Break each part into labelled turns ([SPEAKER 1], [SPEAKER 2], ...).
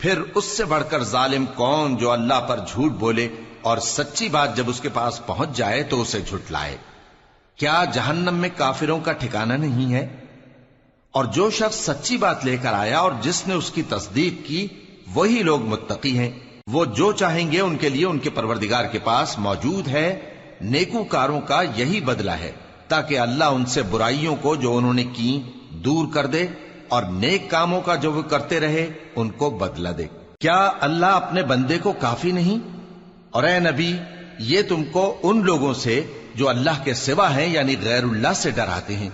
[SPEAKER 1] پھر اس سے بڑھ کر ظالم کون جو اللہ پر جھوٹ بولے اور سچی بات جب اس کے پاس پہنچ جائے تو اسے جھٹلائے کیا جہنم میں کافروں کا ٹھکانہ نہیں ہے؟ اور جو شخص سچی بات لے کر آیا اور جس نے اس کی تصدیق کی، وہی لوگ متقی ہیں۔ وہ جو چاہیں گے ان کے لیے ان کے پروردگار کے پاس موجود ہے۔ نیکو کاروں کا یہی بدلہ ہے تاکہ اللہ ان سے برائیوں کو جو انہوں نے کی دور کر دے۔ اور نیک کاموں کا جو وہ کرتے رہے، ان کو بدلہ دے۔ کیا اللہ اپنے بندے کو کافی نہیں؟ اور اے نبی، یہ تم کو ان لوگوں سے جو اللہ کے سوا ہیں یعنی غیر اللہ سے ڈراتے ہیں۔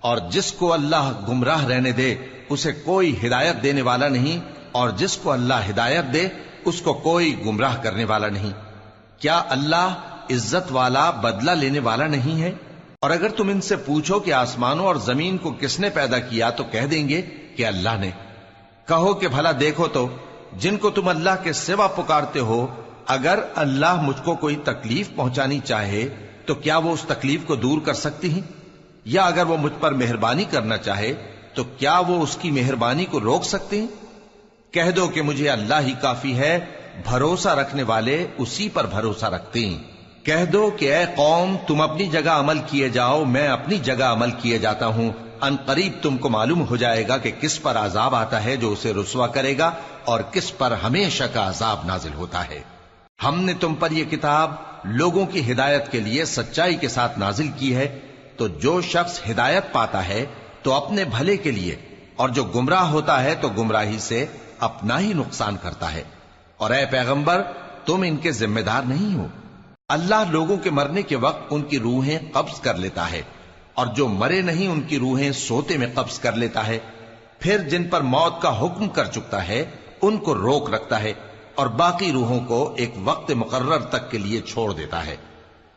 [SPEAKER 1] اور جس کو اللہ گمراہ رہنے دے، اسے کوئی ہدایت دینے والا نہیں۔ اور جس کو اللہ ہدایت دے، اس کو کوئی گمراہ کرنے والا نہیں۔ کیا اللہ عزت والا بدلہ لینے والا نہیں ہے؟ اور اگر تم ان سے پوچھو کہ آسمانوں اور زمین کو کس نے پیدا کیا تو کہہ دیں گے کہ اللہ نے۔ کہو کہ بھلا دیکھو تو جن کو تم اللہ کے سوا پکارتے ہو، اگر اللہ مجھ کو کوئی تکلیف پہنچانی چاہے تو کیا وہ اس تکلیف کو دور کر سکتی ہیں؟ یا اگر وہ مجھ پر مہربانی کرنا چاہے تو کیا وہ اس کی مہربانی کو روک سکتے ہیں؟ کہہ دو کہ مجھے اللہ ہی کافی ہے، بھروسہ رکھنے والے اسی پر بھروسہ رکھتے ہیں۔ کہہ دو کہ اے قوم، تم اپنی جگہ عمل کیے جاؤ، میں اپنی جگہ عمل کیے جاتا ہوں۔ ان قریب تم کو معلوم ہو جائے گا کہ کس پر عذاب آتا ہے جو اسے رسوا کرے گا اور کس پر ہمیشہ کا عذاب نازل ہوتا ہے۔ ہم نے تم پر یہ کتاب لوگوں کی ہدایت کے لیے سچائی کے ساتھ نازل کی ہے۔ تو جو شخص ہدایت پاتا ہے، تو اپنے بھلے کے لیے، اور جو گمراہ ہوتا ہے، تو گمراہی سے اپنا ہی نقصان کرتا ہے۔ اور اے پیغمبر، تم ان کے ذمہ دار نہیں ہو۔ اللہ لوگوں کے مرنے کے وقت ان کی روحیں قبض کر لیتا ہے، اور جو مرے نہیں ان کی روحیں سوتے میں قبض کر لیتا ہے۔ پھر جن پر موت کا حکم کر چکتا ہے، ان کو روک رکھتا ہے اور باقی روحوں کو ایک وقت مقرر تک کے لیے چھوڑ دیتا ہے۔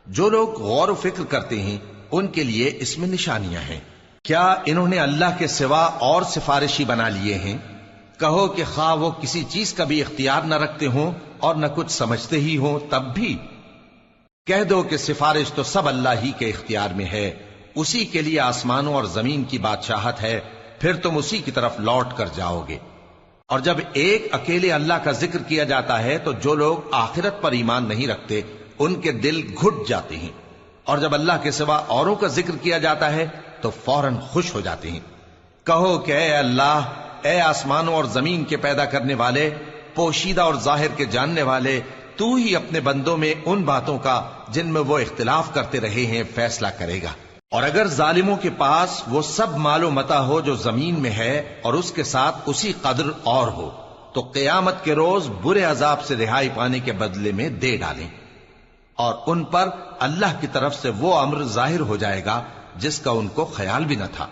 [SPEAKER 1] جو لوگ غور و فکر کرتے ہیں، ان کے لیے اس میں نشانیاں ہیں۔ کیا انہوں نے اللہ کے سوا اور سفارشی بنا لیے ہیں؟ کہو کہ خواہ وہ کسی چیز کا بھی اختیار نہ رکھتے ہوں اور نہ کچھ سمجھتے ہی ہوں، تب بھی کہہ دو کہ سفارش تو سب اللہ ہی کے اختیار میں ہے، اسی کے لیے آسمانوں اور زمین کی بادشاہت ہے، پھر تم اسی کی طرف لوٹ کر جاؤ گے۔ اور جب ایک اکیلے اللہ کا ذکر کیا جاتا ہے تو جو لوگ آخرت پر ایمان نہیں رکھتے، ان کے دل گھٹ جاتے ہیں۔ اور جب اللہ کے سوا اوروں کا ذکر کیا جاتا ہے تو فوراً خوش ہو جاتے ہیں۔ کہو کہ اے اللہ، اے آسمانوں اور زمین کے پیدا کرنے والے، پوشیدہ اور ظاہر کے جاننے والے تو ہی اپنے بندوں میں ان باتوں کا جن میں وہ اختلاف کرتے رہے ہیں فیصلہ کرے گا۔ اور اگر ظالموں کے پاس وہ سب مال و متا ہو جو زمین میں ہے اور اس کے ساتھ اسی قدر اور ہو، تو قیامت کے روز برے عذاب سے رہائی پانے کے بدلے میں دے ڈالیں۔ اور ان پر اللہ کی طرف سے وہ امر ظاہر ہو جائے گا جس کا ان کو خیال بھی نہ تھا۔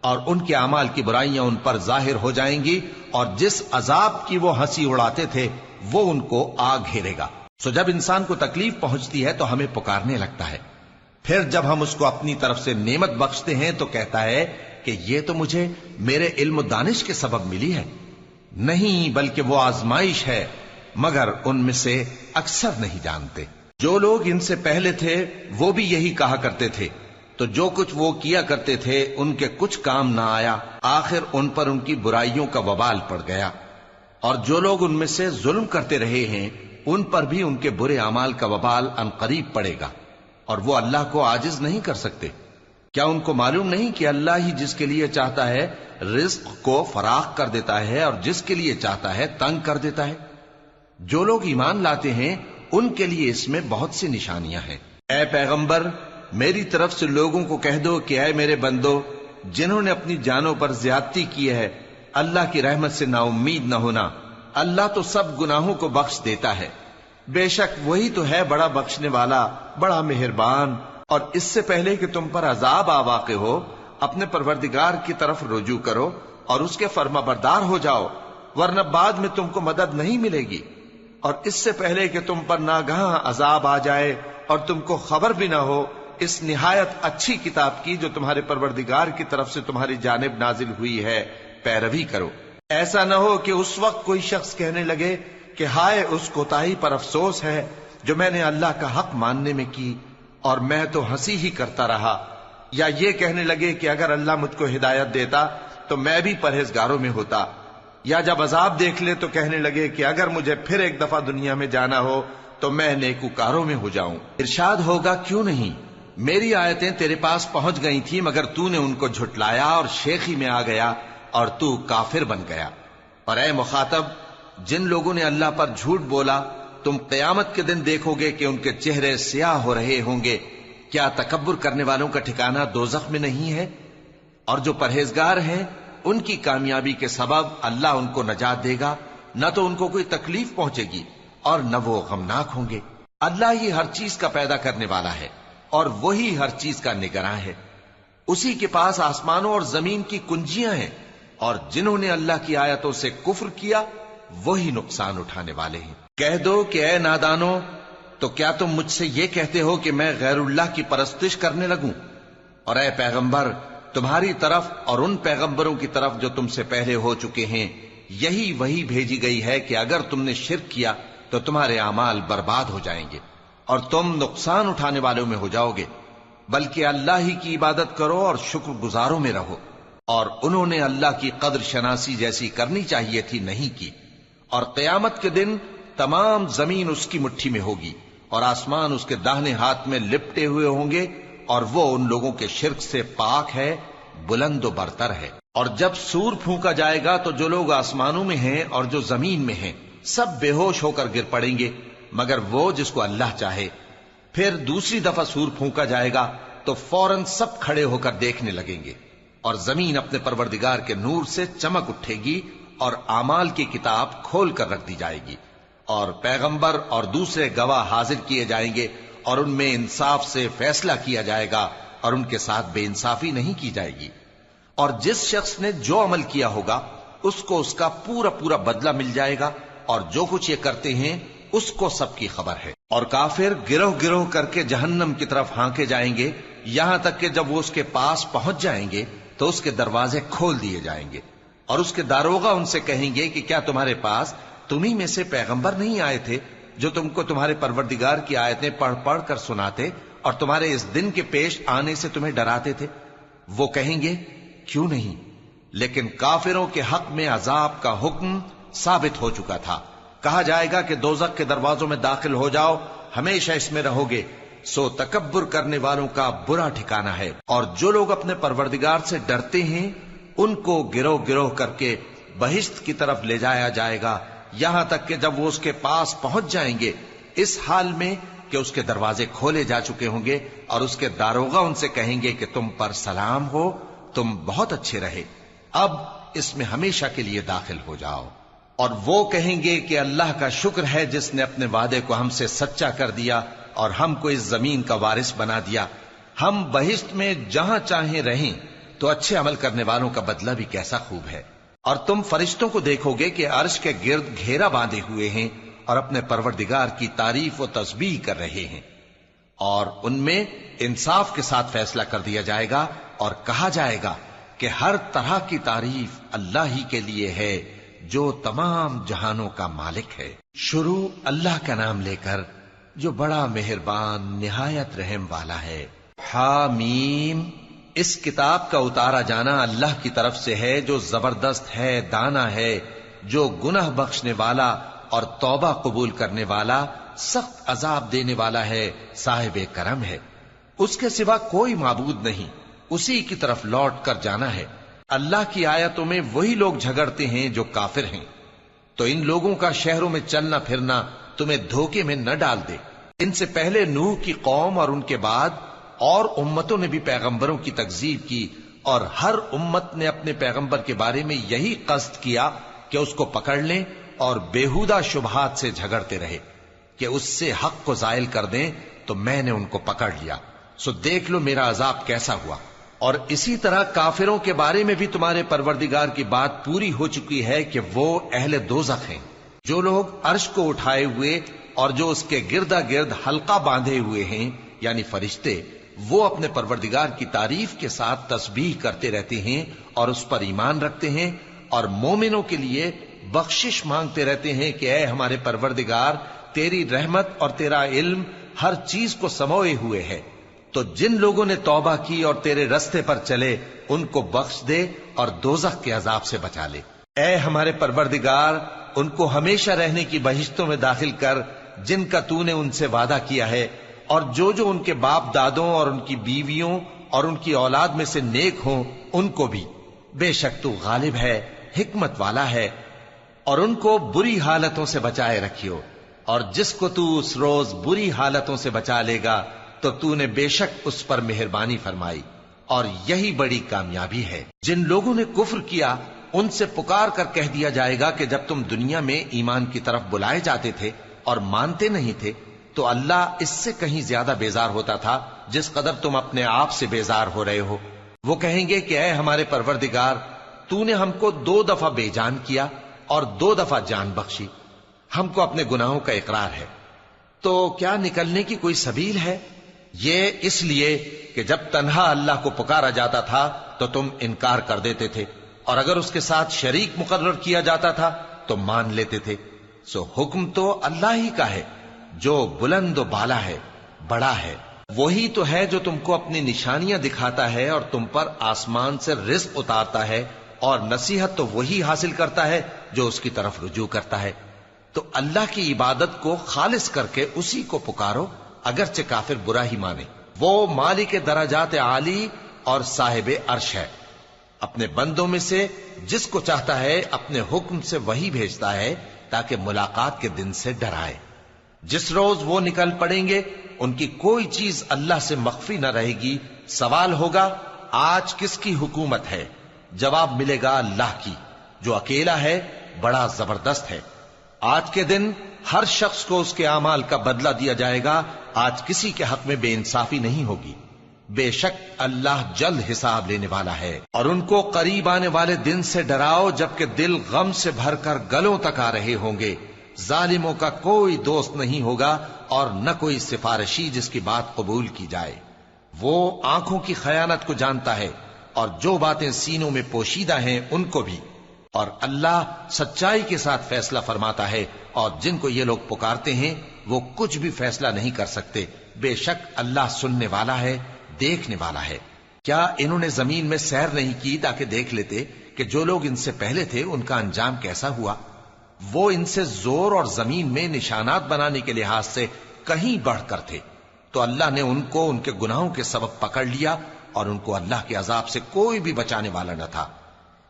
[SPEAKER 1] اور ان کے اعمال کی برائیاں ان پر ظاہر ہو جائیں گی اور جس عذاب کی وہ ہنسی اڑاتے تھے وہ ان کو آگ گھیرے گا۔ سو جب انسان کو تکلیف پہنچتی ہے تو ہمیں پکارنے لگتا ہے۔ پھر جب ہم اس کو اپنی طرف سے نعمت بخشتے ہیں تو کہتا ہے کہ یہ تو مجھے میرے علم و دانش کے سبب ملی ہے۔ نہیں بلکہ وہ آزمائش ہے، مگر ان میں سے اکثر نہیں جانتے۔ جو لوگ ان سے پہلے تھے، وہ بھی یہی کہا کرتے تھے۔ تو جو کچھ وہ کیا کرتے تھے، ان کے کچھ کام نہ آیا۔ آخر ان پر ان کی برائیوں کا وبال پڑ گیا۔ اور جو لوگ ان میں سے ظلم کرتے رہے ہیں، ان پر بھی ان کے برے اعمال کا وبال ان قریب پڑے گا، اور وہ اللہ کو آجز نہیں کر سکتے۔ کیا ان کو معلوم نہیں کہ اللہ ہی جس کے لیے چاہتا ہے، رزق کو فراخ کر دیتا ہے اور جس کے لیے چاہتا ہے، تنگ کر دیتا ہے؟ جو لوگ ایمان لاتے ہیں، ان کے لیے اس میں بہت سی نشانیاں ہیں۔ اے پیغمبر، میری طرف سے لوگوں کو کہہ دو کہ اے میرے بندو، جنہوں نے اپنی جانوں پر زیادتی کی ہے اللہ کی رحمت سے نا امید نہ ہونا اللہ تو سب گناہوں کو بخش دیتا ہے۔ بے شک وہی تو ہے بڑا بخشنے والا، بڑا مہربان۔ اور اس سے پہلے کہ تم پر عذاب آ واقع ہو، اپنے پروردگار کی طرف رجوع کرو اور اس کے فرما بردار ہو جاؤ، ورنہ بعد میں تم کو مدد نہیں ملے گی۔ اور اس سے پہلے کہ تم پر ناگہاں عذاب آ جائے اور تم کو خبر بھی نہ ہو، اس نہایت اچھی کتاب کی جو تمہارے پروردگار کی طرف سے تمہاری جانب نازل ہوئی ہے۔ پیروی کرو۔ ایسا نہ ہو کہ اس وقت کوئی شخص کہنے لگے کہ ہائے، اس کوتاہی پر افسوس ہے جو میں نے اللہ کا حق ماننے میں کی اور میں تو ہنسی ہی کرتا رہا۔ یا یہ کہنے لگے کہ اگر اللہ مجھ کو ہدایت دیتا تو میں بھی پرہیزگاروں میں ہوتا۔ یا جب عذاب دیکھ لے تو کہنے لگے کہ اگر مجھے پھر ایک دفعہ دنیا میں جانا ہو تو میں نیکوکاروں میں ہو جاؤں۔ ارشاد ہوگا، کیوں نہیں؟ میری آیتیں تیرے پاس پہنچ گئی تھی مگر تو نے ان کو جھٹلایا اور شیخی میں آ گیا۔ اور تو کافر بن گیا۔ اور اے مخاطب، جن لوگوں نے اللہ پر جھوٹ بولا، تم قیامت کے دن دیکھو گے کہ ان کے چہرے سیاہ ہو رہے ہوں گے۔ کیا تکبر کرنے والوں کا ٹھکانہ دوزخ میں نہیں ہے؟ اور جو پرہیزگار ہیں، ان کی کامیابی کے سبب اللہ ان کو نجات دے گا، نہ تو ان کو کوئی تکلیف پہنچے گی اور نہ وہ غمناک ہوں گے۔ اللہ ہی ہر چیز کا پیدا کرنے والا ہے اور وہی ہر چیز کا نگراں ہے۔ اسی کے پاس آسمانوں اور زمین کی کنجیاں ہیں۔ اور جنہوں نے اللہ کی آیتوں سے کفر کیا، وہی نقصان اٹھانے والے ہیں۔ کہہ دو کہ اے نادانو تو کیا تم مجھ سے یہ کہتے ہو کہ میں غیر اللہ کی پرستش کرنے لگوں؟ اور اے پیغمبر، تمہاری طرف اور ان پیغمبروں کی طرف جو تم سے پہلے ہو چکے ہیں، یہی وہی بھیجی گئی ہے کہ اگر تم نے شرک کیا، تو تمہارے اعمال برباد ہو جائیں گے اور تم نقصان اٹھانے والوں میں ہو جاؤ گے۔ بلکہ اللہ ہی کی عبادت کرو اور شکر گزاروں میں رہو۔ اور انہوں نے اللہ کی قدر شناسی جیسی کرنی چاہیے تھی نہیں کی۔ اور قیامت کے دن تمام زمین اس کی مٹھی میں ہوگی اور آسمان اس کے داہنے ہاتھ میں لپٹے ہوئے ہوں گے اور وہ ان لوگوں کے شرک سے پاک ہے، بلند و برتر ہے۔ اور جب سور پھونکا جائے گا تو جو لوگ آسمانوں میں ہیں اور جو زمین میں ہیں، سب بے ہوش ہو کر گر پڑیں گے۔ مگر وہ جس کو اللہ چاہے، پھر دوسری دفعہ سور پھونکا جائے گا تو فوراً سب کھڑے ہو کر دیکھنے لگیں گے۔ اور زمین اپنے پروردگار کے نور سے چمک اٹھے گی اور امال کی کتاب کھول کر رکھ دی جائے گی اور پیغمبر اور دوسرے گواہ حاضر کیے جائیں گے اور ان میں انصاف سے فیصلہ کیا جائے گا اور ان کے ساتھ بے انصافی نہیں کی جائے گی۔ اور جس شخص نے جو عمل کیا ہوگا، اس کو اس کا پورا پورا بدلہ مل جائے گا اور جو کچھ یہ کرتے ہیں، اس کو سب کی خبر ہے۔ اور کافر گروہ گروہ کر کے جہنم کی طرف ہانکے جائیں گے، یہاں تک کہ جب وہ اس کے پاس پہنچ جائیں گے تو اس کے دروازے کھول دیے جائیں گے اور اس کے داروغہ ان سے کہیں گے کہ کیا تمہارے پاس تمہیں میں سے پیغمبر نہیں آئے تھے جو تم کو تمہارے پروردگار کی آیتیں پڑھ پڑھ کر سناتے اور تمہارے اس دن کے پیش آنے سے تمہیں ڈراتے تھے؟ وہ کہیں گے، کیوں نہیں؟ لیکن کافروں کے حق میں عذاب کا حکم ثابت ہو چکا تھا۔ کہا جائے گا کہ دوزک کے دروازوں میں داخل ہو جاؤ، ہمیشہ اس میں رہو گے۔ سو تکبر کرنے والوں کا برا ٹھکانہ ہے۔ اور جو لوگ اپنے پروردگار سے ڈرتے ہیں، ان کو گروہ گروہ کر کے بہشت کی طرف لے جایا جائے گا۔ یہاں تک کہ جب وہ اس کے پاس پہنچ جائیں گے، اس حال میں کہ اس کے دروازے کھولے جا چکے ہوں گے اور اس کے داروغہ ان سے کہیں گے کہ تم پر سلام ہو، تم بہت اچھے رہے۔ اب اس میں ہمیشہ کے لیے داخل ہو جاؤ۔ اور وہ کہیں گے کہ اللہ کا شکر ہے جس نے اپنے وعدے کو ہم سے سچا کر دیا۔ اور ہم کو اس زمین کا وارث بنا دیا۔ ہم بہشت میں جہاں چاہیں رہیں، تو اچھے عمل کرنے والوں کا بدلہ بھی کیسا خوب ہے۔ اور تم فرشتوں کو دیکھو گے کہ عرش کے گرد گھیرا باندھے ہوئے ہیں اور اپنے پروردگار کی تعریف و تسبیح کر رہے ہیں۔ اور ان میں انصاف کے ساتھ فیصلہ کر دیا جائے گا اور کہا جائے گا کہ ہر طرح کی تعریف اللہ ہی کے لیے ہے، جو تمام جہانوں کا مالک ہے۔ شروع اللہ کا نام لے کر جو بڑا مہربان، نہایت رحم والا ہے۔ حامیم، اس کتاب کا اتارا جانا اللہ کی طرف سے ہے، جو زبردست ہے، دانا ہے، جو گناہ بخشنے والا اور توبہ قبول کرنے والا، سخت عذاب دینے والا ہے، صاحب کرم ہے۔ اس کے سوا کوئی معبود نہیں، اسی کی طرف لوٹ کر جانا ہے۔ اللہ کی آیتوں میں وہی لوگ جھگڑتے ہیں جو کافر ہیں۔ تو ان لوگوں کا شہروں میں چلنا پھرنا تمہیں دھوکے میں نہ ڈال دے۔ ان سے پہلے نوح کی قوم اور ان کے بعد اور امتوں نے بھی پیغمبروں کی تکزیب کی اور ہر امت نے اپنے پیغمبر کے بارے میں یہی قصد کیا کہ اس کو پکڑ لیں اور بےحودہ شبہات سے جھگڑتے رہے کہ اس سے حق کو زائل کر دیں تو میں نے ان کو پکڑ لیا۔ سو دیکھ لو میرا عذاب کیسا ہوا۔ اور اسی طرح کافروں کے بارے میں بھی تمہارے پروردگار کی بات پوری ہو چکی ہے کہ وہ اہل دوزخ ہیں۔ جو لوگ عرش کو اٹھائے ہوئے اور جو اس کے گردا گرد حلقہ باندھے ہوئے ہیں یعنی فرشتے، وہ اپنے پروردگار کی تعریف کے ساتھ تسبیح کرتے رہتے ہیں اور اس پر ایمان رکھتے ہیں اور مومنوں کے لیے بخشش مانگتے رہتے ہیں کہ اے ہمارے پروردگار، تیری رحمت اور تیرا علم ہر چیز کو سموئے ہوئے ہے۔ تو جن لوگوں نے توبہ کی اور تیرے رستے پر چلے، ان کو بخش دے اور دوزخ کے عذاب سے بچا لے۔ اے ہمارے پروردگار ان کو ہمیشہ رہنے کی بہشتوں میں داخل کر جن کا تو نے ان سے وعدہ کیا ہے، اور جو جو ان کے باپ دادوں اور ان کی بیویوں اور ان کی اولاد میں سے نیک ہوں، ان کو بھی۔ بے شک تو غالب ہے، حکمت والا ہے، اور ان کو بری حالتوں سے بچائے رکھیو۔ اور جس کو تو اس روز بری حالتوں سے بچا لے گا، تو تو نے بے شک اس پر مہربانی فرمائی۔ اور یہی بڑی کامیابی ہے۔ جن لوگوں نے کفر کیا ان سے پکار کر کہہ دیا جائے گا کہ جب تم دنیا میں ایمان کی طرف بلائے جاتے تھے اور مانتے نہیں تھے، تو اللہ اس سے کہیں زیادہ بیزار ہوتا تھا جس قدر تم اپنے آپ سے بیزار ہو رہے ہو۔ وہ کہیں گے کہ اے ہمارے پروردگار، تو نے ہم کو دو دفعہ بے جان کیا اور دو دفعہ جان بخشی۔ ہم کو اپنے گناہوں کا اقرار ہے۔ تو کیا نکلنے کی کوئی سبیل ہے؟ یہ اس لیے کہ جب تنہا اللہ کو پکارا جاتا تھا، تو تم انکار کر دیتے تھے۔ اور اگر اس کے ساتھ شریک مقرر کیا جاتا تھا تو مان لیتے تھے۔ سو حکم تو اللہ ہی کا ہے۔ جو بلند و بالا ہے، بڑا ہے۔ وہی تو ہے جو تم کو اپنی نشانیاں دکھاتا ہے اور تم پر آسمان سے رزق اتارتا ہے اور نصیحت تو وہی حاصل کرتا ہے جو اس کی طرف رجوع کرتا ہے۔ تو اللہ کی عبادت کو خالص کر کے اسی کو پکارو، اگرچہ کافر برا ہی مانے۔ وہ مالک درجات عالی اور صاحب عرش ہے۔ اپنے بندوں میں سے جس کو چاہتا ہے اپنے حکم سے وہی بھیجتا ہے تاکہ ملاقات کے دن سے ڈرائے جس روز وہ نکل پڑیں گے، ان کی کوئی چیز اللہ سے مخفی نہ رہے گی۔ سوال ہوگا، آج کس کی حکومت ہے؟ جواب ملے گا اللہ کی، جو اکیلا ہے، بڑا زبردست ہے۔ آج کے دن ہر شخص کو اس کے اعمال کا بدلہ دیا جائے گا۔ آج کسی کے حق میں بے انصافی نہیں ہوگی۔ بے شک اللہ جلد حساب لینے والا ہے۔ اور ان کو قریب آنے والے دن سے ڈراؤ، جبکہ دل غم سے بھر کر گلوں تک آ رہے ہوں گے۔ ظالموں کا کوئی دوست نہیں ہوگا اور نہ کوئی سفارشی جس کی بات قبول کی جائے۔ وہ آنکھوں کی خیانت کو جانتا ہے اور جو باتیں سینوں میں پوشیدہ ہیں ان کو بھی۔ اور اللہ سچائی کے ساتھ فیصلہ فرماتا ہے اور جن کو یہ لوگ پکارتے ہیں وہ کچھ بھی فیصلہ نہیں کر سکتے۔ بے شک اللہ سننے والا ہے۔ دیکھنے والا ہے۔ کیا انہوں نے زمین میں سیر نہیں کی تاکہ دیکھ لیتے کہ جو لوگ ان سے پہلے تھے ان کا انجام کیسا ہوا؟ وہ ان سے زور اور زمین میں نشانات بنانے کے لحاظ سے کہیں بڑھ کر تھے۔ تو اللہ نے ان کو ان کے گناہوں کے سبب پکڑ لیا اور ان کو اللہ کے عذاب سے کوئی بھی بچانے والا نہ تھا۔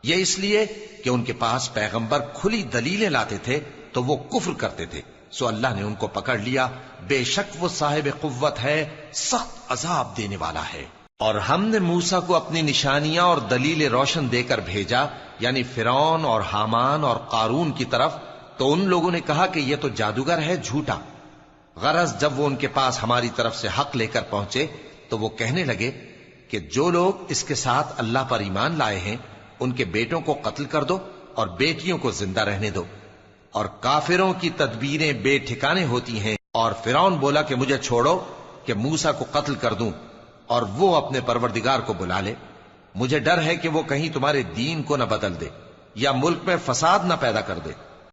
[SPEAKER 1] یہ اس لیے کہ ان کے پاس پیغمبر کھلی دلیلیں لاتے تھے تو وہ کفر کرتے تھے۔ سو اللہ نے ان کو پکڑ لیا۔ بے شک وہ صاحب قوت ہے، سخت عذاب دینے والا ہے۔ اور ہم نے موسا کو اپنی نشانیاں اور دلیل روشن دے کر بھیجا یعنی فرون اور حامان اور قارون کی طرف۔ تو ان لوگوں نے کہا کہ یہ تو جادوگر ہے، جھوٹا۔ غرض جب وہ ان کے پاس ہماری طرف سے حق لے کر پہنچے، تو وہ کہنے لگے کہ جو لوگ اس کے ساتھ اللہ پر ایمان لائے ہیں، ان کے بیٹوں کو قتل کر دو اور بیٹیوں کو زندہ رہنے دو۔ اور کافروں کی تدبیریں بے ٹھکانے ہوتی ہیں۔ اور فرون بولا کہ مجھے چھوڑو کہ موسا کو قتل کر دوں اور وہ اپنے پروردگار کو بلا لے۔ مجھے ڈر ہے کہ وہ کہیں تمہارے دین کو نہ بدل دے یا ملک میں فساد نہ پیدا کر دے۔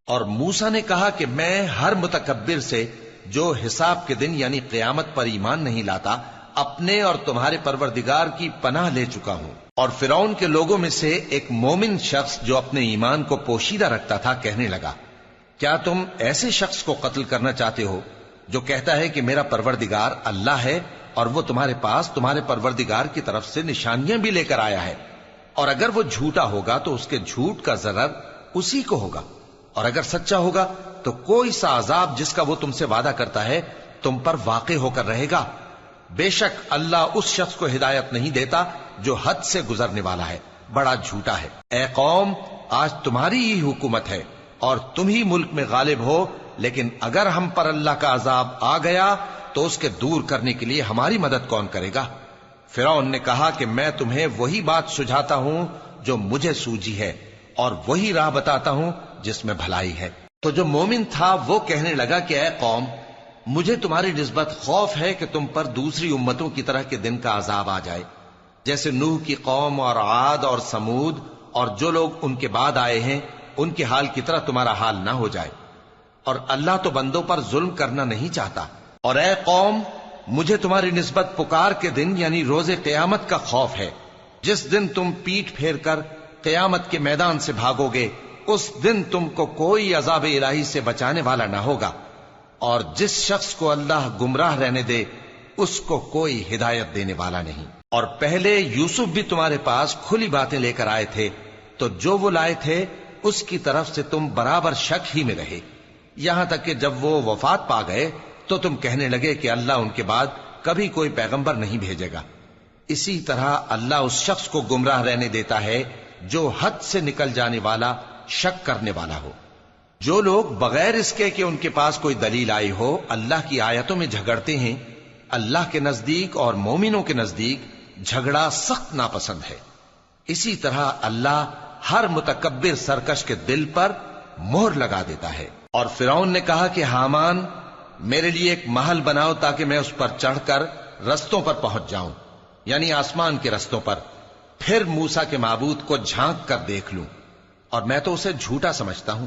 [SPEAKER 1] اور موسا نے کہا کہ میں ہر متکبر سے جو حساب کے دن یعنی قیامت پر ایمان نہیں لاتا، اپنے اور تمہارے پروردگار کی پناہ لے چکا ہوں۔ اور فرعون کے لوگوں میں سے ایک مومن شخص جو اپنے ایمان کو پوشیدہ رکھتا تھا کہنے لگا کیا تم ایسے شخص کو قتل کرنا چاہتے ہو جو کہتا ہے کہ میرا پروردگار اللہ ہے اور وہ تمہارے پاس تمہارے پروردگار کی طرف سے نشانیاں بھی لے کر آیا ہے؟ اور اگر وہ جھوٹا ہوگا تو اس کے جھوٹ کا ضرر اسی کو ہوگا۔ اور اگر سچا ہوگا تو کوئی سا عذاب جس کا وہ تم سے وعدہ کرتا ہے تم پر واقع ہو کر رہے گا۔ بے شک اللہ اس شخص کو ہدایت نہیں دیتا جو حد سے گزرنے والا ہے، بڑا جھوٹا ہے۔ اے قوم، آج تمہاری ہی حکومت ہے۔ اور تم ہی ملک میں غالب ہو، لیکن اگر ہم پر اللہ کا عذاب آ گیا، تو اس کے دور کرنے کے لیے ہماری مدد کون کرے گا؟ فرعون نے کہا کہ میں تمہیں وہی بات سجھاتا ہوں جو مجھے سوجی ہے، اور وہی راہ بتاتا ہوں جس میں بھلائی ہے۔ تو جو مومن تھا، وہ کہنے لگا کہ اے قوم، مجھے تمہاری نسبت خوف ہے کہ تم پر دوسری امتوں کی طرح کے دن کا عذاب آ جائے۔ جیسے نوح کی قوم اور عاد اور سمود اور جو لوگ ان کے بعد آئے ہیں ان کے حال کی طرح تمہارا حال نہ ہو جائے۔ اور اللہ تو بندوں پر ظلم کرنا نہیں چاہتا۔ اور اے قوم، مجھے تمہاری نسبت پکار کے دن یعنی روز قیامت کا خوف ہے۔ جس دن تم پیٹ پھیر کر قیامت کے میدان سے بھاگو گے، اس دن تم کو کوئی عذاب الہی سے بچانے والا نہ ہوگا۔ اور جس شخص کو اللہ گمراہ رہنے دے، اس کو کوئی ہدایت دینے والا نہیں۔ اور پہلے یوسف بھی تمہارے پاس کھلی باتیں لے کر آئے تھے، تو جو وہ لائے تھے اس کی طرف سے تم برابر شک ہی میں رہے۔ یہاں تک کہ جب وہ وفات پا گئے، تو تم کہنے لگے کہ اللہ ان کے بعد کبھی کوئی پیغمبر نہیں بھیجے گا۔ اسی طرح اللہ اس شخص کو گمراہ رہنے دیتا ہے جو حد سے نکل جانے والا، شک کرنے والا ہو۔ جو لوگ بغیر اس کے کہ ان کے پاس کوئی دلیل آئی ہو، اللہ کی آیتوں میں جھگڑتے ہیں۔ اللہ کے نزدیک اور مومنوں کے نزدیک جھگڑا سخت ناپسند ہے۔ اسی طرح اللہ ہر متکبر سرکش کے دل پر مہر لگا دیتا ہے۔ اور فرعون نے کہا کہ حامان، میرے لیے ایک محل بناؤ تاکہ میں اس پر چڑھ کر رستوں پر پہنچ جاؤں۔ یعنی آسمان کے رستوں پر۔ پھر موسا کے معبود کو جھانک کر دیکھ لوں۔ اور میں تو اسے جھوٹا سمجھتا ہوں۔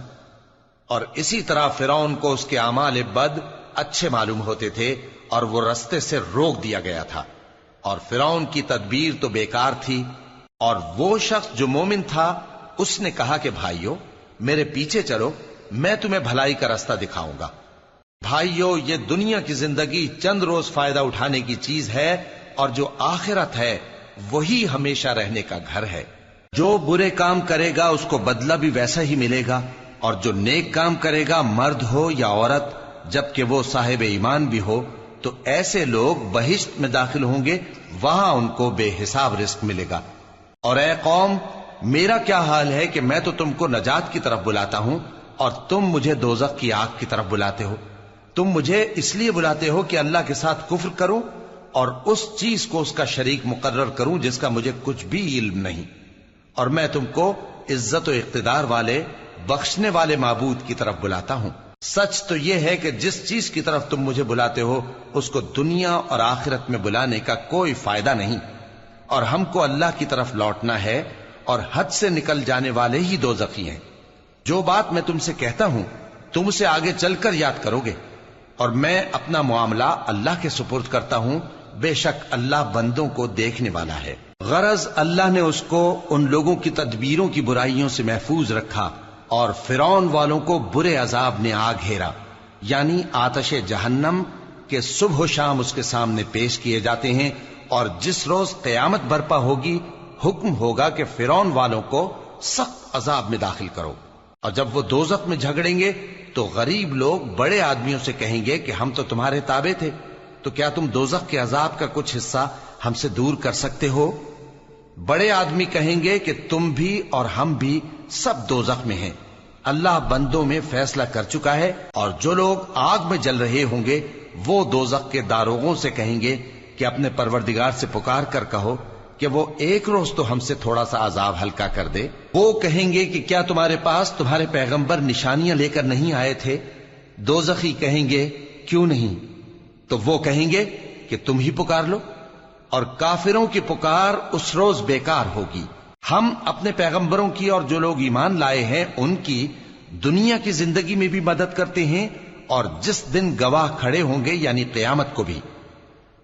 [SPEAKER 1] اور اسی طرح فرعون کو اس کے اعمال بد اچھے معلوم ہوتے تھے اور وہ رستے سے روک دیا گیا تھا۔ اور فرعون کی تدبیر تو بیکار تھی۔ اور وہ شخص جو مومن تھا، اس نے کہا کہ بھائیو، میرے پیچھے چلو، میں تمہیں بھلائی کا رستہ دکھاؤں گا۔ بھائیو، یہ دنیا کی زندگی چند روز فائدہ اٹھانے کی چیز ہے اور جو آخرت ہے، وہی ہمیشہ رہنے کا گھر ہے۔ جو برے کام کرے گا، اس کو بدلہ بھی ویسا ہی ملے گا۔ اور جو نیک کام کرے گا، مرد ہو یا عورت، جبکہ وہ صاحب ایمان بھی ہو، تو ایسے لوگ بہشت میں داخل ہوں گے، وہاں ان کو بے حساب رزق ملے گا۔ اور اے قوم، میرا کیا حال ہے کہ میں تو تم کو نجات کی طرف بلاتا ہوں اور تم مجھے دوزخ کی آگ کی طرف بلاتے ہو۔ تم مجھے اس لیے بلاتے ہو کہ اللہ کے ساتھ کفر کروں اور اس چیز کو اس کا شریک مقرر کروں جس کا مجھے کچھ بھی علم نہیں۔ اور میں تم کو عزت و اقتدار والے، بخشنے والے معبود کی طرف بلاتا ہوں۔ سچ تو یہ ہے کہ جس چیز کی طرف تم مجھے بلاتے ہو، اس کو دنیا اور آخرت میں بلانے کا کوئی فائدہ نہیں۔ اور ہم کو اللہ کی طرف لوٹنا ہے اور حد سے نکل جانے والے ہی دو زخی ہیں۔ جو بات میں تم سے کہتا ہوں، تم اسے آگے چل کر یاد کرو گے۔ اور میں اپنا معاملہ اللہ کے سپرد کرتا ہوں، بے شک اللہ بندوں کو دیکھنے والا ہے۔ غرض اللہ نے اس کو ان لوگوں کی تدبیروں کی برائیوں سے محفوظ رکھا اور فرون والوں کو برے عذاب نے آ گھیرا۔ یعنی آتش جہنم کے صبح و شام اس کے سامنے پیش کیے جاتے ہیں اور جس روز قیامت برپا ہوگی، حکم ہوگا کہ فرون والوں کو سخت عذاب میں داخل کرو۔ اور جب وہ دوزت میں جھگڑیں گے، تو غریب لوگ بڑے آدمیوں سے کہیں گے کہ ہم تو تمہارے تابع تھے۔ تو کیا تم دوزخ کے عذاب کا کچھ حصہ ہم سے دور کر سکتے ہو؟ بڑے آدمی کہیں گے کہ تم بھی اور ہم بھی سب دوزخ میں ہیں۔ اللہ بندوں میں فیصلہ کر چکا ہے اور جو لوگ آگ میں جل رہے ہوں گے، وہ دوزخ کے داروغوں سے کہیں گے کہ اپنے پروردگار سے پکار کر کہو کہ وہ ایک روز تو ہم سے تھوڑا سا عذاب ہلکا کر دے۔ وہ کہیں گے کہ کیا تمہارے پاس تمہارے پیغمبر نشانیاں لے کر نہیں آئے تھے؟ دو زخی کہیں گے، کیوں نہیں؟ تو وہ کہیں گے کہ تم ہی پکار لو اور کافروں کی پکار اس روز بیکار ہوگی۔ ہم اپنے پیغمبروں کی اور جو لوگ ایمان لائے ہیں، ان کی دنیا کی زندگی میں بھی مدد کرتے ہیں اور جس دن گواہ کھڑے ہوں گے یعنی قیامت کو بھی۔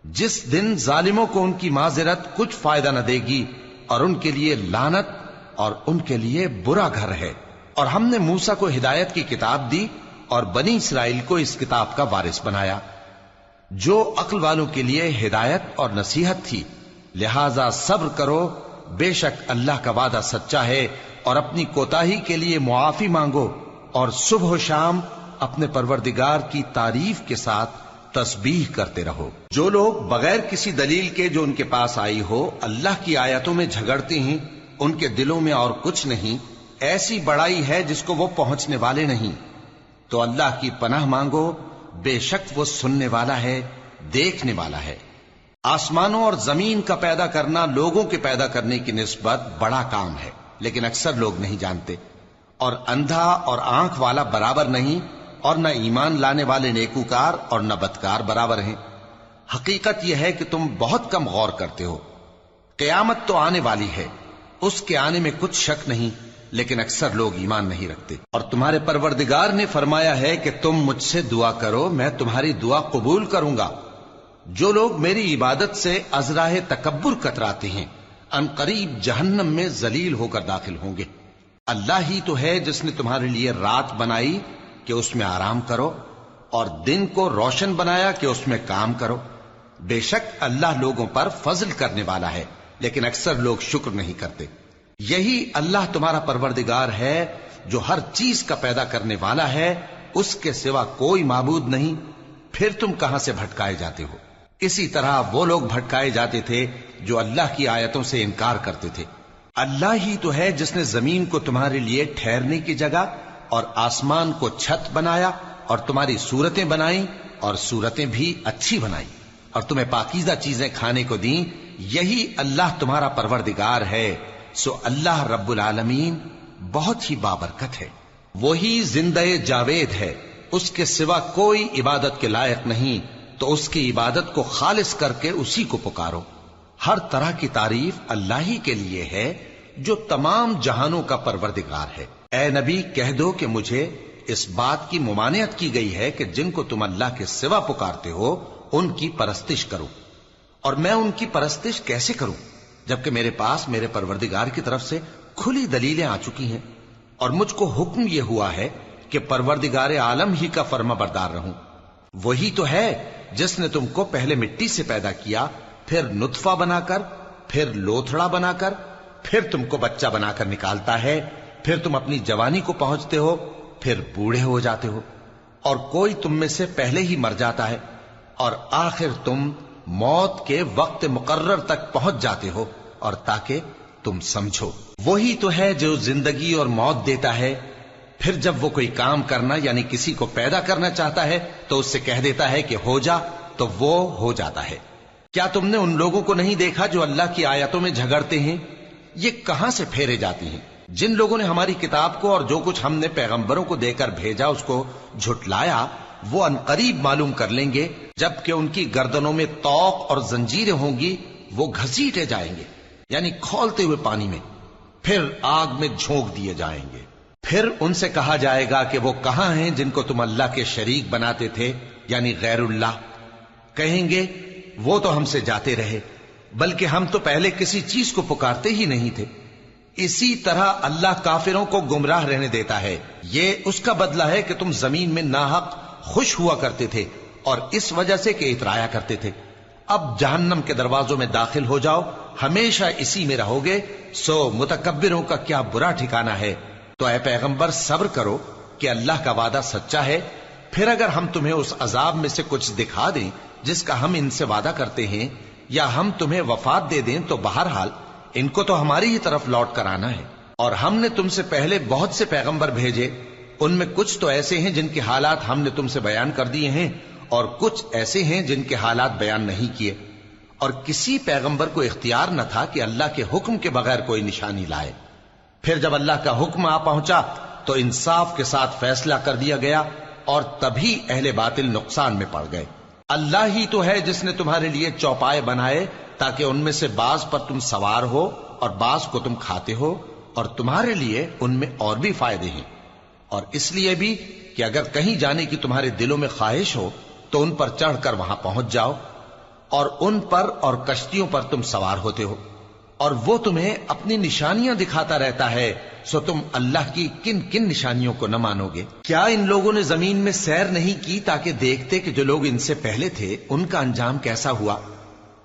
[SPEAKER 1] جس دن ظالموں کو ان کی معذرت کچھ فائدہ نہ دے گی اور ان کے لیے لانت اور ان کے لیے برا گھر ہے۔ اور ہم نے موسا کو ہدایت کی کتاب دی اور بنی اسرائیل کو اس کتاب کا وارث بنایا۔ جو عقل والوں کے لیے ہدایت اور نصیحت تھی، لہذا صبر کرو، بے شک اللہ کا وعدہ سچا ہے اور اپنی کوتاہی کے لیے معافی مانگو اور صبح و شام اپنے پروردگار کی تعریف کے ساتھ تسبیح کرتے رہو۔ جو لوگ بغیر کسی دلیل کے جو ان کے پاس آئی ہو، اللہ کی آیتوں میں جھگڑتے ہیں، ان کے دلوں میں اور کچھ نہیں، ایسی بڑائی ہے جس کو وہ پہنچنے والے نہیں۔ تو اللہ کی پناہ مانگو، بے شک وہ سننے والا ہے، دیکھنے والا ہے۔ آسمانوں اور زمین کا پیدا کرنا لوگوں کے پیدا کرنے کی نسبت بڑا کام ہے، لیکن اکثر لوگ نہیں جانتے۔ اور اندھا اور آنکھ والا برابر نہیں اور نہ ایمان لانے والے نیکوکار اور نہ بدکار برابر ہیں۔ حقیقت یہ ہے کہ تم بہت کم غور کرتے ہو۔ قیامت تو آنے والی ہے۔ اس کے آنے میں کچھ شک نہیں، لیکن اکثر لوگ ایمان نہیں رکھتے۔ اور تمہارے پروردگار نے فرمایا ہے کہ تم مجھ سے دعا کرو، میں تمہاری دعا قبول کروں گا۔ جو لوگ میری عبادت سے ازراہ تکبر کتراتے ہیں، ان قریب جہنم میں ذلیل ہو کر داخل ہوں گے۔ اللہ ہی تو ہے جس نے تمہارے لیے رات بنائی کہ اس میں آرام کرو اور دن کو روشن بنایا کہ اس میں کام کرو۔ بے شک اللہ لوگوں پر فضل کرنے والا ہے، لیکن اکثر لوگ شکر نہیں کرتے۔ یہی اللہ تمہارا پروردگار ہے جو ہر چیز کا پیدا کرنے والا ہے، اس کے سوا کوئی معبود نہیں۔ پھر تم کہاں سے بھٹکائے جاتے ہو؟ اسی طرح وہ لوگ بھٹکائے جاتے تھے جو اللہ کی آیتوں سے انکار کرتے تھے۔ اللہ ہی تو ہے جس نے زمین کو تمہارے لیے ٹھہرنے کی جگہ اور آسمان کو چھت بنایا اور تمہاری صورتیں بنائی اور صورتیں بھی اچھی بنائی اور تمہیں پاکیزہ چیزیں کھانے کو دیں، یہی اللہ تمہارا پروردگار ہے۔ سو اللہ رب العالمین بہت ہی بابرکت ہے۔ وہی زندہ جاوید ہے۔ اس کے سوا کوئی عبادت کے لائق نہیں۔ تو اس کی عبادت کو خالص کر کے اسی کو پکارو۔ ہر طرح کی تعریف اللہ ہی کے لیے ہے، جو تمام جہانوں کا پروردگار ہے۔ اے نبی، کہہ دو کہ مجھے اس بات کی ممانعت کی گئی ہے کہ جن کو تم اللہ کے سوا پکارتے ہو، ان کی پرستش کرو۔ اور میں ان کی پرستش کیسے کروں؟ جبکہ میرے پاس میرے پروردگار کی طرف سے کھلی دلیلیں آ چکی ہیں۔ اور مجھ کو حکم یہ ہوا ہے کہ پروردگار عالم ہی کا فرما بردار رہوں۔ وہی تو ہے جس نے تم کو پہلے مٹی سے پیدا کیا، پھر نطفہ بنا کر، پھر لوتھڑا بنا کر، پھر تم کو بچہ بنا کر نکالتا ہے۔ پھر تم اپنی جوانی کو پہنچتے ہو، پھر بوڑھے ہو جاتے ہو، اور کوئی تم میں سے پہلے ہی مر جاتا ہے، اور آخر تم موت کے وقت مقرر تک پہنچ جاتے ہو، اور تاکہ تم سمجھو۔ وہی تو ہے جو زندگی اور موت دیتا ہے۔ پھر جب وہ کوئی کام کرنا یعنی کسی کو پیدا کرنا چاہتا ہے، تو اس سے کہہ دیتا ہے کہ ہو جا، تو وہ ہو جاتا ہے۔ کیا تم نے ان لوگوں کو نہیں دیکھا جو اللہ کی آیتوں میں جھگڑتے ہیں؟ یہ کہاں سے پھیرے جاتی ہیں؟ جن لوگوں نے ہماری کتاب کو اور جو کچھ ہم نے پیغمبروں کو دے کر بھیجا، اس کو جھٹلایا، وہ انقریب معلوم کر لیں گے، جبکہ ان کی گردنوں میں توق اور زنجیریں ہوں گی، وہ گھسیٹے جائیں گے یعنی کھولتے ہوئے پانی میں، پھر آگ میں جھونک دیے جائیں گے۔ پھر ان سے کہا جائے گا کہ وہ کہاں ہیں جن کو تم اللہ کے شریک بناتے تھے یعنی غیر اللہ؟ کہیں گے، وہ تو ہم سے جاتے رہے، بلکہ ہم تو پہلے کسی چیز کو پکارتے ہی نہیں تھے۔ اسی طرح اللہ کافروں کو گمراہ رہنے دیتا ہے۔ یہ اس کا بدلہ ہے کہ تم زمین میں ناحق خوش ہوا کرتے تھے اور اس وجہ سے کہ اترایا کرتے تھے۔ اب جہنم کے دروازوں میں داخل ہو جاؤ، ہمیشہ اسی میں رہو گے۔ سو متکبروں کا کیا برا ٹھکانہ ہے۔ تو اے پیغمبر، صبر کرو کہ اللہ کا وعدہ سچا ہے۔ پھر اگر ہم تمہیں اس عذاب میں سے کچھ دکھا دیں جس کا ہم ان سے وعدہ کرتے ہیں، یا ہم تمہیں وفات دے دیں، تو بہرحال ان کو تو ہماری ہی طرف لوٹ کر آنا ہے۔ اور ہم نے تم سے پہلے بہت سے پیغمبر بھیجے۔ ان میں کچھ تو ایسے ہیں جن کے حالات ہم نے تم سے بیان کر دیے ہیں، اور کچھ ایسے ہیں جن کے حالات بیان نہیں کیے۔ اور کسی پیغمبر کو اختیار نہ تھا کہ اللہ کے حکم کے بغیر کوئی نشانی لائے۔ پھر جب اللہ کا حکم آ پہنچا، تو انصاف کے ساتھ فیصلہ کر دیا گیا، اور تبھی اہل باطل نقصان میں پڑ گئے۔ اللہ ہی تو ہے جس نے تمہارے لیے چوپائے بنائے تاکہ ان میں سے بعض پر تم سوار ہو اور بعض کو تم کھاتے ہو اور تمہارے لیے ان میں اور بھی فائدے ہیں۔ اور اس لیے بھی کہ اگر کہیں جانے کی تمہارے دلوں میں خواہش ہو تو ان پر چڑھ کر وہاں پہنچ جاؤ اور ان پر اور کشتیوں پر تم سوار ہوتے ہو۔ اور وہ تمہیں اپنی نشانیاں دکھاتا رہتا ہے، سو تم اللہ کی کن کن نشانیوں کو نہ مانو گے۔ کیا ان لوگوں نے زمین میں سیر نہیں کی تاکہ دیکھتے کہ جو لوگ ان سے پہلے تھے، ان کا انجام کیسا ہوا؟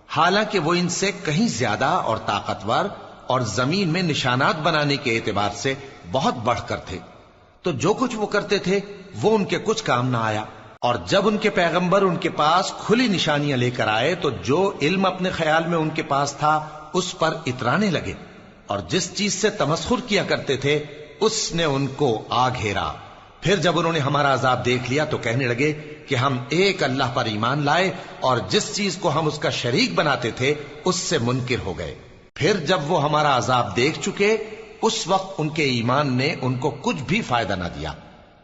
[SPEAKER 1] حالانکہ وہ ان سے کہیں زیادہ اور طاقتور اور زمین میں نشانات بنانے کے اعتبار سے بہت بڑھ کر تھے۔ تو جو کچھ وہ کرتے تھے، وہ ان کے کچھ کام نہ آیا۔ اور جب ان کے پیغمبر ان کے پاس کھلی نشانیاں لے کر آئے، تو جو علم اپنے خیال میں ان کے پاس تھا، اس پر اترانے لگے۔ اور جس چیز سے تمسخر کیا کرتے تھے، اس نے ان کو آ گھیرا پھر جب انہوں نے ہمارا عذاب دیکھ لیا تو کہنے لگے کہ ہم ایک اللہ پر ایمان لائے اور جس چیز کو ہم اس کا شریک بناتے تھے اس سے منکر ہو گئے۔ پھر جب وہ ہمارا عذاب دیکھ چکے، اس وقت ان کے ایمان نے ان کو کچھ بھی فائدہ نہ دیا۔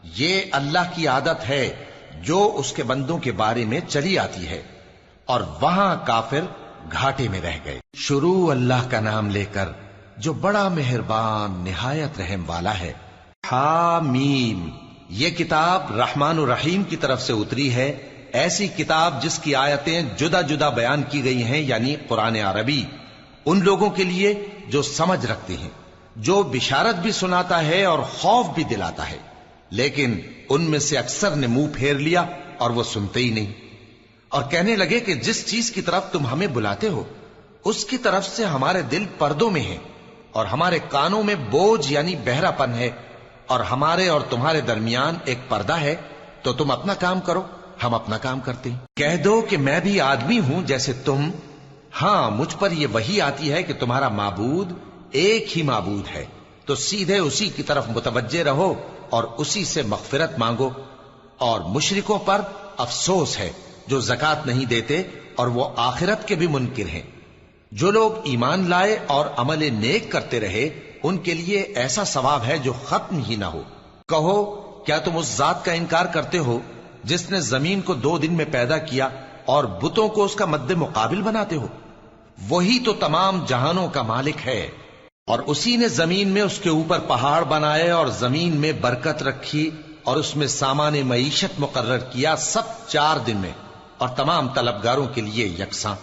[SPEAKER 1] یہ اللہ کی عادت ہے جو اس کے بندوں کے بارے میں چلی آتی ہے اور وہاں کافر گھاٹے میں رہ گئے۔ شروع اللہ کا نام لے کر جو بڑا مہربان، نہایت رحم والا ہے۔ حامیم۔ یہ کتاب رحمان الرحیم کی طرف سے اتری ہے، ایسی کتاب جس کی آیتیں جدا جدا بیان کی گئی ہیں یعنی قرآن عربی، ان لوگوں کے لیے جو سمجھ رکھتے ہیں، جو بشارت بھی سناتا ہے اور خوف بھی دلاتا ہے، لیکن ان میں سے اکثر نے منہ پھیر لیا اور وہ سنتے ہی نہیں۔ اور کہنے لگے کہ جس چیز کی طرف تم ہمیں بلاتے ہو، اس کی طرف سے ہمارے دل پردوں میں ہیں اور ہمارے کانوں میں بوجھ یعنی بہرا پن ہے۔ اور ہمارے اور تمہارے درمیان ایک پردہ ہے، تو تم اپنا کام کرو، ہم اپنا کام کرتے ہیں۔ کہہ دو کہ میں بھی آدمی ہوں جیسے تم۔ ہاں مجھ پر یہ وہی آتی ہے کہ تمہارا معبود ایک ہی معبود ہے۔ تو سیدھے اسی کی طرف متوجہ رہو اور اسی سے مغفرت مانگو۔ اور مشرکوں پر افسوس ہے جو زکات نہیں دیتے اور وہ آخرت کے بھی منکر ہیں۔ جو لوگ ایمان لائے اور عمل نیک کرتے رہے ان کے لیے ایسا ثواب ہے جو ختم ہی نہ ہو۔ کہو، کیا تم اس ذات کا انکار کرتے ہو جس نے زمین کو دو دن میں پیدا کیا اور بتوں کو اس کا مد مقابل بناتے ہو؟ وہی تو تمام جہانوں کا مالک ہے۔ اور اسی نے زمین میں اس کے اوپر پہاڑ بنائے اور زمین میں برکت رکھی اور اس میں سامان معیشت مقرر کیا سب چار دن میں اور تمام طلبگاروں کے لیے یکساں۔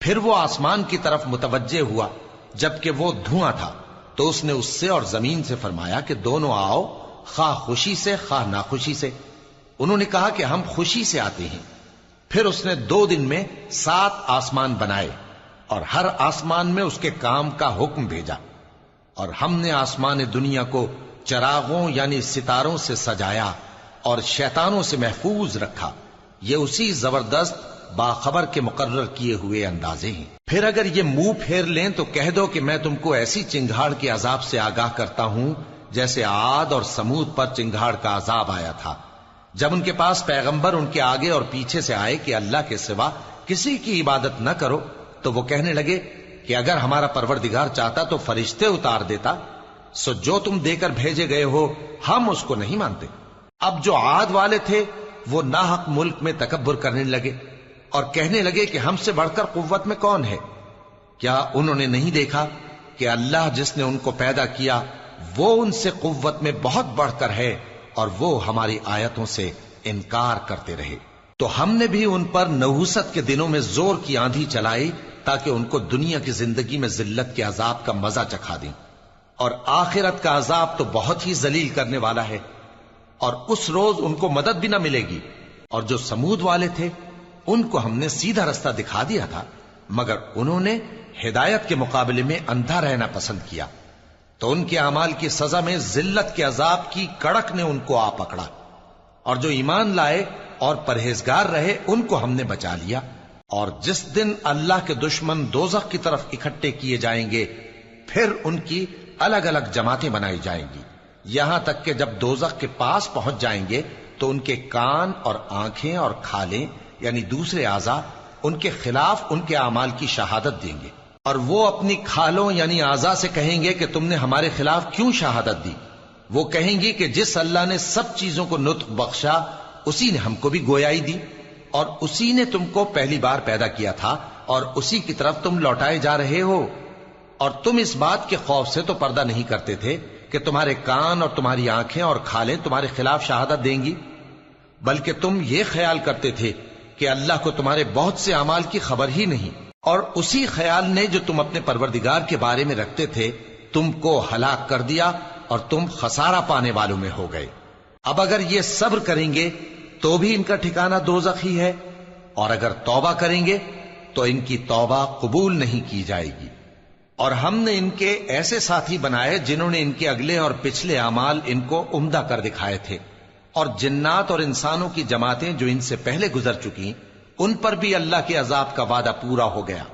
[SPEAKER 1] پھر وہ آسمان کی طرف متوجہ ہوا جبکہ وہ دھواں تھا۔ تو اس نے اس سے اور زمین سے فرمایا کہ دونوں آؤ، خواہ خوشی سے، خواہ ناخوشی سے۔ انہوں نے کہا کہ ہم خوشی سے آتے ہیں۔ پھر اس نے دو دن میں سات آسمان بنائے اور ہر آسمان میں اس کے کام کا حکم بھیجا۔ اور ہم نے آسمان دنیا کو چراغوں یعنی ستاروں سے سجایا اور شیطانوں سے محفوظ رکھا۔ یہ اسی زبردست باخبر کے مقرر کیے ہوئے اندازے ہیں۔ پھر اگر یہ منہ پھیر لیں تو کہہ دو کہ میں تم کو ایسی چنگھاڑ کے عذاب سے آگاہ کرتا ہوں جیسے آد اور سمود پر چنگھاڑ کا عذاب آیا تھا۔ جب ان کے پاس پیغمبر ان کے آگے اور پیچھے سے آئے کہ اللہ کے سوا کسی کی عبادت نہ کرو، تو وہ کہنے لگے کہ اگر ہمارا پروردگار چاہتا تو فرشتے اتار دیتا، سو جو تم دے کر بھیجے گئے ہو، ہم اس کو نہیں مانتے۔ اب جو عاد والے تھے، وہ ناحق ملک میں تکبر کرنے لگے۔ اور کہنے لگے کہ ہم سے بڑھ کر قوت میں کون ہے؟ کیا انہوں نے نہیں دیکھا کہ اللہ جس نے ان کو پیدا کیا، وہ ان سے قوت میں بہت بڑھ کر ہے اور وہ ہماری آیتوں سے انکار کرتے رہے۔ تو ہم نے بھی ان پر نحوست کے دنوں میں زور کی آندھی چلائی تاکہ ان کو دنیا کی زندگی میں ذلت کے عذاب کا مزہ چکھا دیں۔ اور آخرت کا عذاب تو بہت ہی ذلیل کرنے والا ہے۔ اور اس روز ان کو مدد بھی نہ ملے گی۔ اور جو سمود والے تھے ان کو ہم نے سیدھا رستہ دکھا دیا تھا، مگر انہوں نے ہدایت کے مقابلے میں اندھا رہنا پسند کیا۔ تو ان کے اعمال کی سزا میں ذلت کے عذاب کی کڑک نے ان کو آ پکڑا۔ اور جو ایمان لائے اور پرہیزگار رہے، ان کو ہم نے بچا لیا۔ اور جس دن اللہ کے دشمن دوزخ کی طرف اکٹھے کیے جائیں گے، پھر ان کی الگ الگ جماعتیں بنائی جائیں گی۔ یہاں تک کہ جب دوزخ کے پاس پہنچ جائیں گے، تو ان کے کان اور آنکھیں اور کھالیں یعنی دوسرے اعضا ان کے خلاف ان کے اعمال کی شہادت دیں گے۔ اور وہ اپنی کھالوں یعنی اعضا سے کہیں گے کہ تم نے ہمارے خلاف کیوں شہادت دی؟ وہ کہیں گی کہ جس اللہ نے سب چیزوں کو نطق بخشا، اسی نے ہم کو بھی گویائی دی۔ اور اسی نے تم کو پہلی بار پیدا کیا تھا، اور اسی کی طرف تم لوٹائے جا رہے ہو۔ اور تم اس بات کے خوف سے تو پردہ نہیں کرتے تھے کہ تمہارے کان اور تمہاری آنکھیں اور کھالیں تمہارے خلاف شہادت دیں گی، بلکہ تم یہ خیال کرتے تھے کہ اللہ کو تمہارے بہت سے اعمال کی خبر ہی نہیں۔ اور اسی خیال نے جو تم اپنے پروردگار کے بارے میں رکھتے تھے، تم کو ہلاک کر دیا اور تم خسارہ پانے والوں میں ہو گئے۔ اب اگر یہ صبر کریں گے، تو بھی ان کا ٹھکانہ دو ہی ہے۔ اور اگر توبہ کریں گے، تو ان کی توبہ قبول نہیں کی جائے گی۔ اور ہم نے ان کے ایسے ساتھی بنائے جنہوں نے ان کے اگلے اور پچھلے اعمال ان کو عمدہ کر دکھائے تھے۔ اور جنات اور انسانوں کی جماعتیں جو ان سے پہلے گزر چکی، ان پر بھی اللہ کے عذاب کا وعدہ پورا ہو گیا۔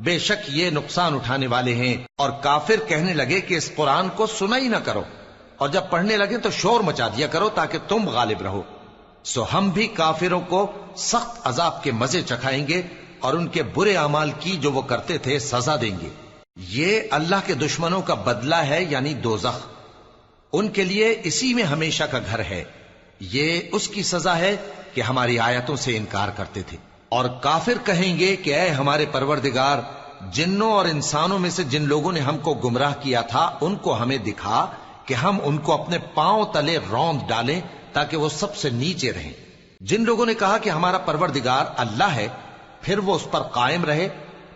[SPEAKER 1] بے شک یہ نقصان اٹھانے والے ہیں اور کافر کہنے لگے کہ اس قرآن کو سنا ہی نہ کرو۔ اور جب پڑھنے لگے تو شور مچا دیا کرو تاکہ تم غالب رہو۔ سو ہم بھی کافروں کو سخت عذاب کے مزے چکھائیں گے اور ان کے برے اعمال کی جو وہ کرتے تھے سزا دیں گے۔ یہ اللہ کے دشمنوں کا بدلہ ہے یعنی دوزخ۔ ان کے لیے اسی میں ہمیشہ کا گھر ہے۔ یہ اس کی سزا ہے کہ ہماری آیتوں سے انکار کرتے تھے۔ اور کافر کہیں گے کہ اے ہمارے پروردگار، جنوں اور انسانوں میں سے جن لوگوں نے ہم کو گمراہ کیا تھا، ان کو ہمیں دکھا کہ ہم ان کو اپنے پاؤں تلے روند ڈالیں تاکہ وہ سب سے نیچے رہیں۔ جن لوگوں نے کہا کہ ہمارا پروردگار اللہ ہے، پھر وہ اس پر قائم رہے،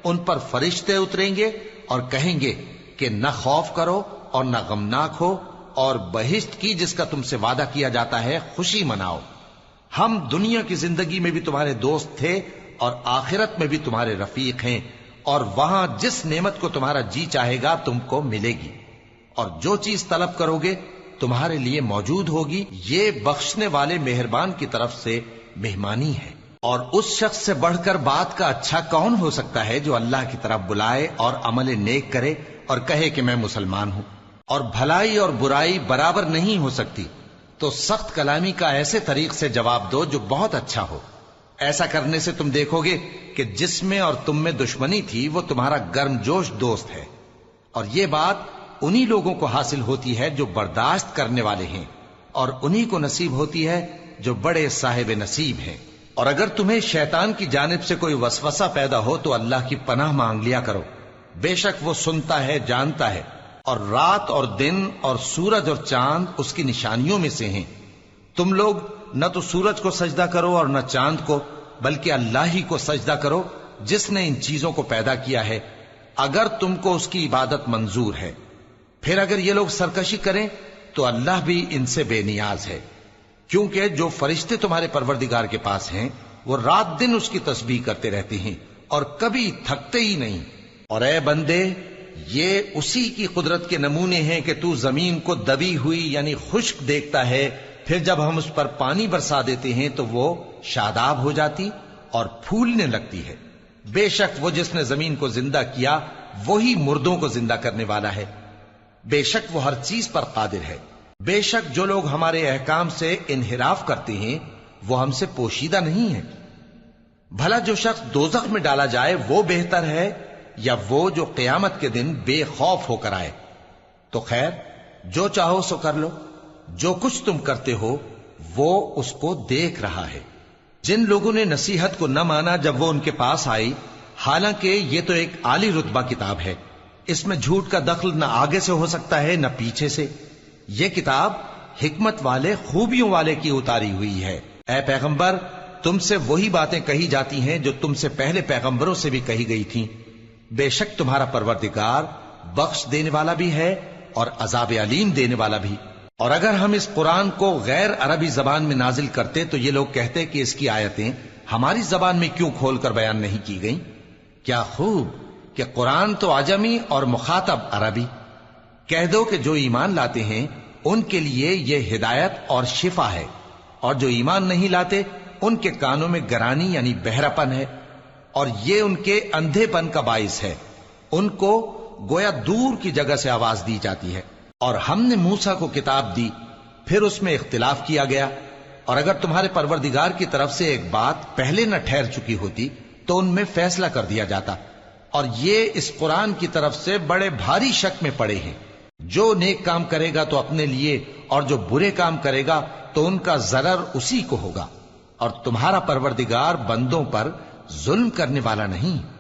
[SPEAKER 1] ان پر فرشتے اتریں گے اور کہیں گے کہ نہ خوف کرو اور نہ غمناک ہو اور بہشت کی جس کا تم سے وعدہ کیا جاتا ہے، خوشی مناؤ۔ ہم دنیا کی زندگی میں بھی تمہارے دوست تھے اور آخرت میں بھی تمہارے رفیق ہیں، اور وہاں جس نعمت کو تمہارا جی چاہے گا، تم کو ملے گی۔ اور جو چیز طلب کرو گے، تمہارے لیے موجود ہوگی۔ یہ بخشنے والے مہربان کی طرف سے مہمانی ہے۔ اور اس شخص سے بڑھ کر بات کا اچھا کون ہو سکتا ہے جو اللہ کی طرف بلائے اور عمل نیک کرے اور کہے کہ میں مسلمان ہوں؟ اور بھلائی اور برائی برابر نہیں ہو سکتی، تو سخت کلامی کا ایسے طریق سے جواب دو جو بہت اچھا ہو۔ ایسا کرنے سے تم دیکھو گے کہ جس میں اور تم میں دشمنی تھی، وہ تمہارا گرم جوش دوست ہے۔ اور یہ بات انہی لوگوں کو حاصل ہوتی ہے جو برداشت کرنے والے ہیں، اور انہی کو نصیب ہوتی ہے جو بڑے صاحب نصیب ہیں۔ اور اگر تمہیں شیطان کی جانب سے کوئی وسوسہ پیدا ہو، تو اللہ کی پناہ مانگ لیا کرو۔ بے شک وہ سنتا ہے، جانتا ہے۔ اور رات اور دن اور سورج اور چاند اس کی نشانیوں میں سے ہیں۔ تم لوگ نہ تو سورج کو سجدہ کرو اور نہ چاند کو، بلکہ اللہ ہی کو سجدہ کرو جس نے ان چیزوں کو پیدا کیا ہے۔ اگر تم کو اس کی عبادت منظور ہے۔ پھر اگر یہ لوگ سرکشی کریں تو اللہ بھی ان سے بے نیاز ہے۔ کیونکہ جو فرشتے تمہارے پروردگار کے پاس ہیں، وہ رات دن اس کی تسبیح کرتے رہتے ہیں اور کبھی تھکتے ہی نہیں۔ اور اے بندے یہ اسی کی قدرت کے نمونے ہیں کہ تو زمین کو دبی ہوئی یعنی خشک دیکھتا ہے، پھر جب ہم اس پر پانی برسا دیتے ہیں تو وہ شاداب ہو جاتی اور پھولنے لگتی ہے۔ بے شک وہ جس نے زمین کو زندہ کیا، وہی مردوں کو زندہ کرنے والا ہے۔ بے شک وہ ہر چیز پر قادر ہے۔ بے شک جو لوگ ہمارے احکام سے انحراف کرتے ہیں، وہ ہم سے پوشیدہ نہیں ہے بھلا جو شخص دوزخ میں ڈالا جائے، وہ بہتر ہے یا وہ جو قیامت کے دن بے خوف ہو کر آئے۔ تو خیر، جو چاہو سو کر لو۔ جو کچھ تم کرتے ہو، وہ اس کو دیکھ رہا ہے۔ جن لوگوں نے نصیحت کو نہ مانا جب وہ ان کے پاس آئی، حالانکہ یہ تو ایک عالی رتبہ کتاب ہے۔ اس میں جھوٹ کا دخل نہ آگے سے ہو سکتا ہے، نہ پیچھے سے۔ یہ کتاب حکمت والے، خوبیوں والے کی اتاری ہوئی ہے۔ اے پیغمبر، تم سے وہی باتیں کہی جاتی ہیں جو تم سے پہلے پیغمبروں سے بھی کہی گئی تھیں۔ بے شک تمہارا پروردگار بخش دینے والا بھی ہے اور عذاب علیم دینے والا بھی۔ اور اگر ہم اس قرآن کو غیر عربی زبان میں نازل کرتے تو یہ لوگ کہتے کہ اس کی آیتیں ہماری زبان میں کیوں کھول کر بیان نہیں کی گئیں؟ کیا خوب کہ قرآن تو آجمی اور مخاطب عربی۔ کہہ دو کہ جو ایمان لاتے ہیں، ان کے لیے یہ ہدایت اور شفا ہے۔ اور جو ایمان نہیں لاتے، ان کے کانوں میں گرانی یعنی بہراپن ہے۔ اور یہ ان کے اندھے پن کا باعث ہے۔ ان کو گویا دور کی جگہ سے آواز دی جاتی ہے۔ اور ہم نے موسا کو کتاب دی، پھر اس میں اختلاف کیا گیا۔ اور اگر تمہارے پروردگار کی طرف سے ایک بات پہلے نہ ٹھہر چکی ہوتی، تو ان میں فیصلہ کر دیا جاتا۔ اور یہ اس قرآن کی طرف سے بڑے بھاری شک میں پڑے ہیں۔ جو نیک کام کرے گا تو اپنے لیے، اور جو برے کام کرے گا تو ان کا ضرر اسی کو ہوگا۔ اور تمہارا پروردگار بندوں پر ظلم کرنے والا نہیں۔